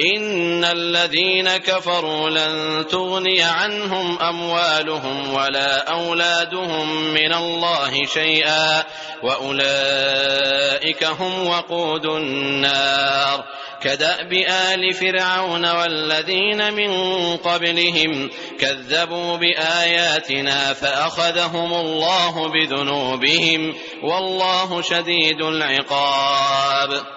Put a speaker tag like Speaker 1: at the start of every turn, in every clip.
Speaker 1: إن الذين كفروا لن تغني عنهم أموالهم ولا أولادهم من الله شيئا وأولئك هم وقود النار كدأب آل فرعون والذين من قبلهم كذبوا بآياتنا فأخذهم الله بذنوبهم والله شديد العقاب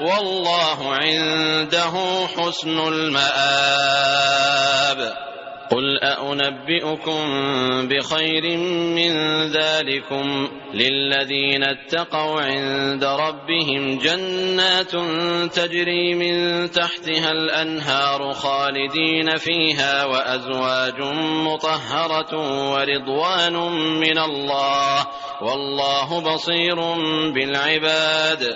Speaker 1: والله عنده حسن المآب. قل أأنبئكم بخير من ذلكم للذين اتقوا عند ربهم جنات تجري من تحتها الأنهار خالدين فيها وأزواج مطهرة ورضوان من الله والله بصير بالعباد.